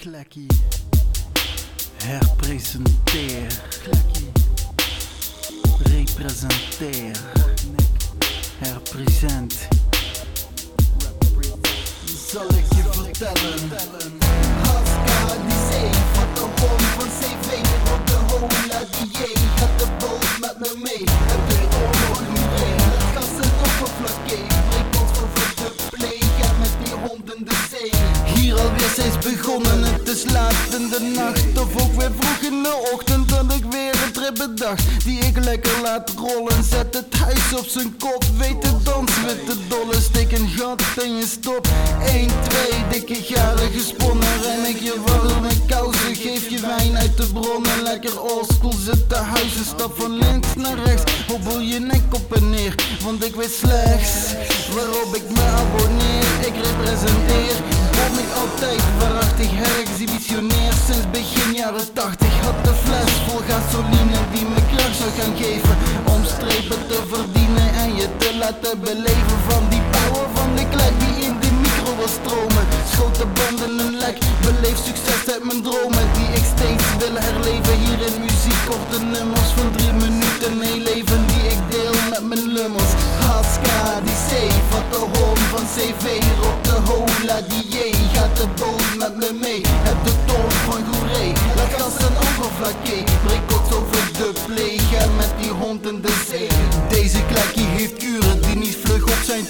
Klekkie. Herpresenteer. Klekkie. Representeer. Herpresent. Zal ik je vertellen? Haska die zee, van de hond van CV laat in de nacht. Of ook weer vroeg in de ochtend dat ik weer een trip bedacht. Die ik lekker laat rollen, zet het huis op zijn kop. Weet de dans met de dolle, steek een gat in je stop 1, 2, dikke garen gesponnen Ren ik je warme kousen, geef je wijn uit de bronnen Lekker oldschool zitten huizen, stap van links naar rechts Hobbel je nek op en neer, want ik weet slechts Waarop ik me abonneer, ik representeer Kom ik altijd waarachtig herexhibitioneer. Sinds begin jaren 80 had de fles vol gasoline Die me kracht zou gaan geven. Om strepen te verdienen en je te laten beleven Van die power van de klek nummers van drie minuten meeleven Die ik deel met mijn lummers. Haska die C, van de home van CV Op de hola die J, gaat de boot met me mee. Heb de toon van Goeree, laat gas en oppervlakte Breek koks over de play, ga met die hond in de zee. Deze klekkie heeft kuren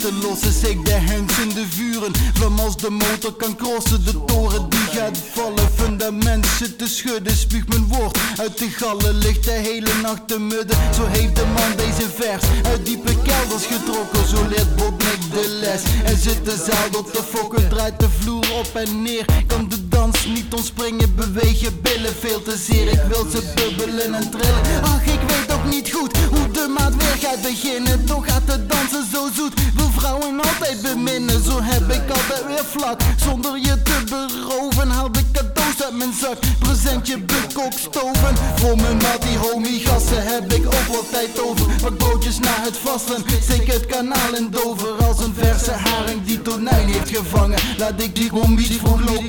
te lossen Zeg de hands in de vuren, van als de motor kan crossen De toren die gaat vallen, fundament zit te schudden Spuug mijn woord. Uit de gallen, ligt de hele nacht te mudden. Zo heeft de man deze vers uit diepe kelders getrokken. Zo leert Botnik de les. En zit de zaal op de fokken Draait de vloer op en neer, kan de niet ontspringen Beweeg je billen veel te zeer, ik wil ze bubbelen en trillen. Ach ik weet ook niet goed hoe de maat weer gaat beginnen. Toch gaat het dansen zo zoet, wil vrouwen altijd beminnen. Zo heb ik altijd weer vlak, zonder je te beroven Haal de cadeaus uit mijn zak, presentje bekokstoven. Voor mijn die homie gassen heb ik ook wat tijd over. Pak bootjes naar het vasten, steek het kanaal in Dover. Als een verse haring die tonijn heeft gevangen. Laat ik die hombies vroeg lopen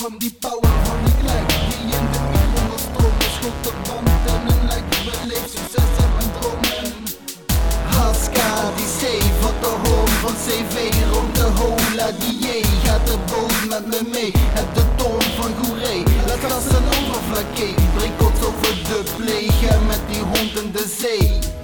Van die power van die klek Die in de wil stromen Schot de band en een lek Beleef succes en mijn dromen. Haska die C, van de home van CV Rond de hola die J, gaat de boot met me mee. Heb de toon van Goeree, laat gas en overvlakte Breek over de ga met die hond in de zee